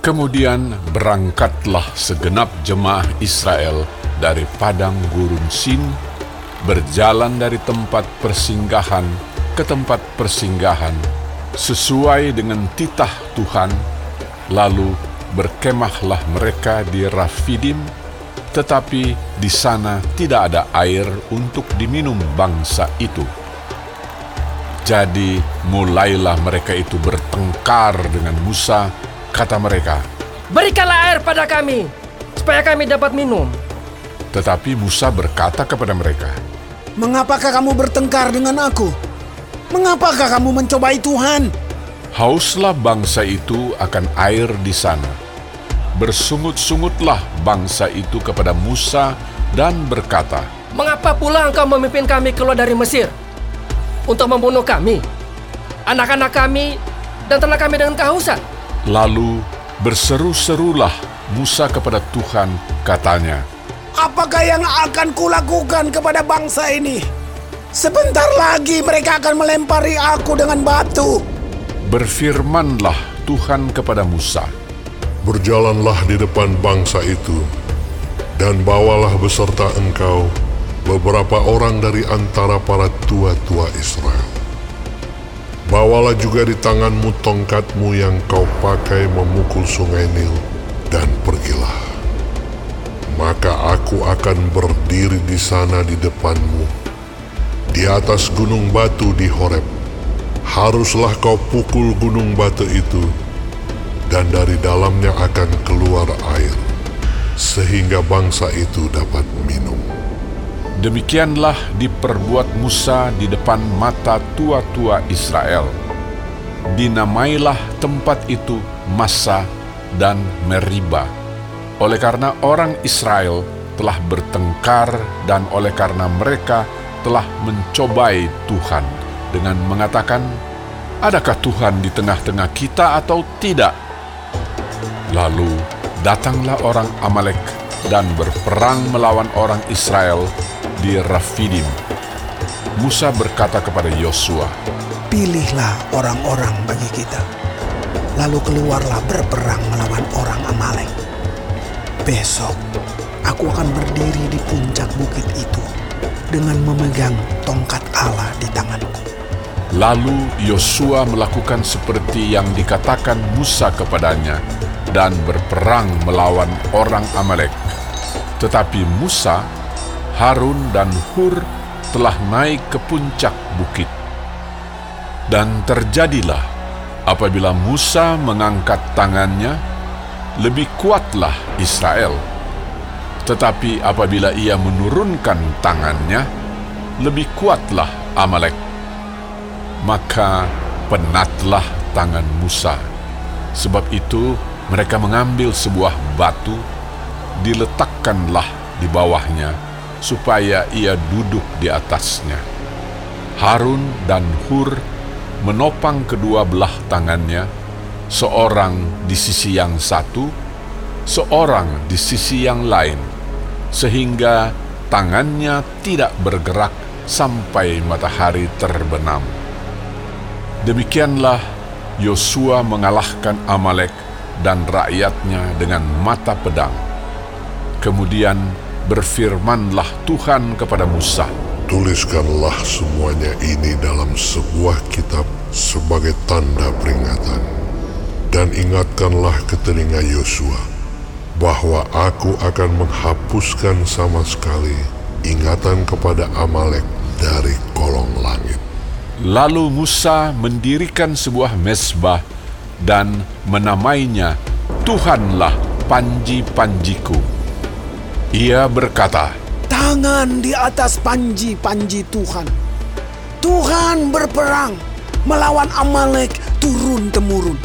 Kemudian berangkatlah segenap jemaah Israel dari padang gurun Sin, berjalan dari tempat persinggahan ke tempat persinggahan, sesuai dengan titah Tuhan, lalu berkemahlah mereka di Rafidim, tetapi di sana tidak ada air untuk diminum bangsa itu. Jadi mulailah mereka itu bertengkar dengan Musa, kata mereka, Berikanlah air pada kami, supaya kami dapat minum. Tetapi Musa berkata kepada mereka, Mengapakah kamu bertengkar dengan aku? Mengapakah kamu mencobai Tuhan? Hauslah bangsa itu akan air di sana. Bersungut-sungutlah bangsa itu kepada Musa dan berkata, Mengapa pula engkau memimpin kami keluar dari Mesir? Untuk membunuh kami, anak-anak kami, dan ternak kami dengan kehausan. Lalu berseru-serulah Musa kepada Tuhan, katanya, Apakah yang akan kulakukan kepada bangsa ini? Sebentar lagi mereka akan melempari aku dengan batu. Berfirmanlah Tuhan kepada Musa, Berjalanlah di depan bangsa itu, dan bawalah beserta engkau beberapa orang dari antara para tua-tua Israel. Bawalah juga di tanganmu tongkatmu yang kau pakai memukul sungai Nil, dan pergilah. Maka aku akan berdiri di sana di depanmu, di atas gunung batu di Horeb. Haruslah kau pukul gunung batu itu, dan dari dalamnya akan keluar air, sehingga bangsa itu dapat minum. Demikianlah diperbuat Musa di depan mata tua-tua Israel. Dinamailah tempat itu Massa dan Meriba. Oleh karena orang Israel telah bertengkar dan oleh karena mereka telah mencobai Tuhan dengan mengatakan, Adakah Tuhan di tengah-tengah kita atau tidak? Lalu datanglah orang Amalek dan berperang melawan orang Israel di Rafidim. Musa berkata kepada Yosua, Pilihlah orang-orang bagi kita. Lalu keluarlah berperang melawan orang Amalek. Besok aku akan berdiri di puncak bukit itu dengan memegang tongkat Allah di tanganku. Lalu Yosua melakukan seperti yang dikatakan Musa kepadanya dan berperang melawan orang Amalek. Tetapi Musa, Harun dan Hur telah naik ke puncak bukit. Dan terjadilah apabila Musa mengangkat tangannya, lebih kuatlah Israel. Tetapi apabila ia menurunkan tangannya, lebih kuatlah Amalek. Maka penatlah tangan Musa. Sebab itu mereka mengambil sebuah batu, diletakkanlah di bawahnya, supaya ia duduk di atasnya. Harun dan Hur menopang kedua belah tangannya, seorang di sisi yang satu, seorang di sisi yang lain, sehingga tangannya tidak bergerak sampai matahari terbenam. Demikianlah Yosua mengalahkan Amalek dan rakyatnya dengan mata pedang. Kemudian berfirmanlah Tuhan kepada Musa, Tuliskanlah semuanya ini dalam sebuah kitab sebagai tanda peringatan. Dan ingatkanlah ke telinga Yosua bahwa aku akan menghapuskan sama sekali ingatan kepada Amalek dari kolong langit. Lalu Musa mendirikan sebuah mesbah dan menamainya Tuhanlah panji-panjiku. Ia berkata, Tangan di atas panji-panji Tuhan. Tuhan berperang melawan Amalek turun-temurun.